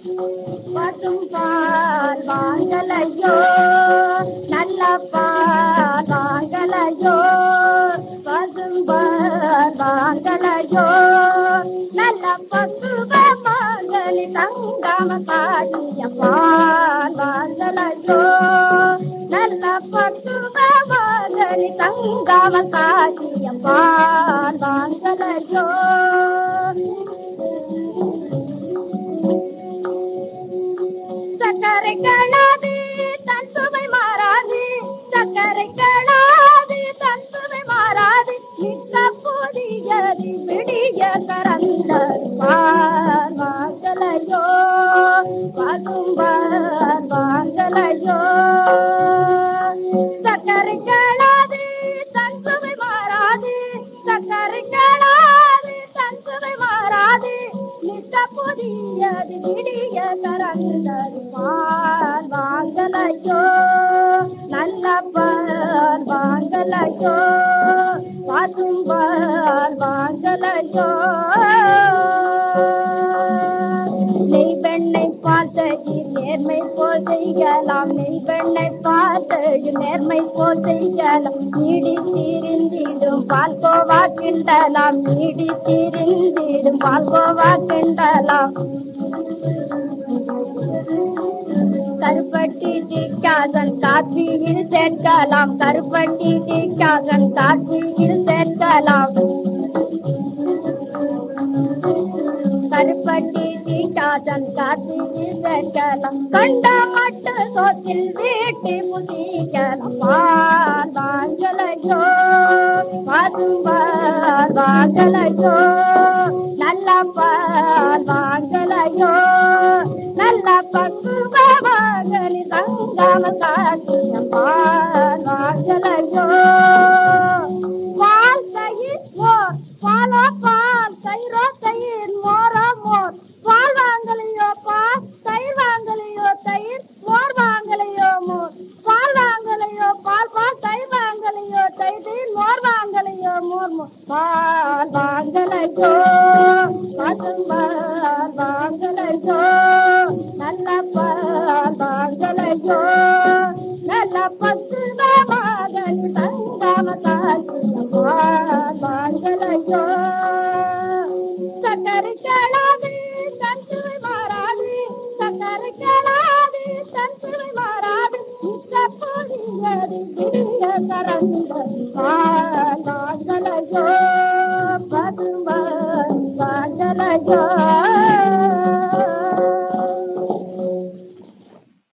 பசும் பால் வாங்கலையோ? நல்ல பால் வாங்கலையோ? பசும் பால் வாங்கலையோ? நல்ல பசுவ மாங்கலி தங்காம பாடிய பால் வாங்கலையோ? நல்ல பசுவ மாங்கலி தங்காம பாடிய பால் வாங்கலையோ? சக்கரை களாது தன் சுவை மாறாது சக்கரை களாது தன் சுவை மாறாது. நித்த புதியது விடிய கரந்த பால் வாங்கலையோ பசும்பால் புதியது விடிய கரந்தது பால் வாங்கலையோ நல்ல பால் வாங்கலையோ பார்க்கும் பால் வாங்கலையோ. நெய் வெண்ணை பார்த்ததில் நேர்மை போல் செய்யலாம் நெய் வெண்ணை பார்த்ததில் நேர்மை போல் செய்யலாம். நீடி தீரிந்திடும் பால்கோவா கிண்டலாம் நீடி தீரிந்திடும் பால்கோவா கிண்டலாம். கருப்பட்டி டிக்காசன் காற்றியில் சேர்க்கலாம் கருப்பட்டி டிக்காசன் காற்றியில் சேர்க்கலாம். கருப்பட்டி டிக்காசன் காற்றியில் சேர்க்கலாம். கண்ட மட்டு சோத்தில் வீட்டு புதிக்கலாம் வாங்கலையோ பாதும்பால் வாங்கலையோ? நல்ல பால் வாங்கலையோ? நல்ல பக்குவ வாங்கலி தங்காம காட்டியம் பால் வாங்கலையோ? பால் தயிர் மோர் பாலோ பால் தயிரோ தயிர் மோரோ மோர் பால் வாங்கலையோ பால் தயிர் வாங்கலையோ தயிர் மோர் வாங்கலையோ மோர் பால் வாங்கலையோ பால் பால் தயிர் வாங்கலையோ தயிர் மோர் வாங்கலையோ மோர் மோர் பால் வாங்கலையோ பசும் பால் வாங்கலையோ நல்ல பால் வாங்கலையோ நல்ல பசுவ மகன் தங்காம காட்டிய பால் வாங்கலையோ சக்கரை களாது தன் சுவை மாறாது சக்கரை களாது தன் சுவை மாறாது மிக்க பொழியது விடிய கரந்த பால் வாங்கலையோ பசுவான் வாங்கலையோ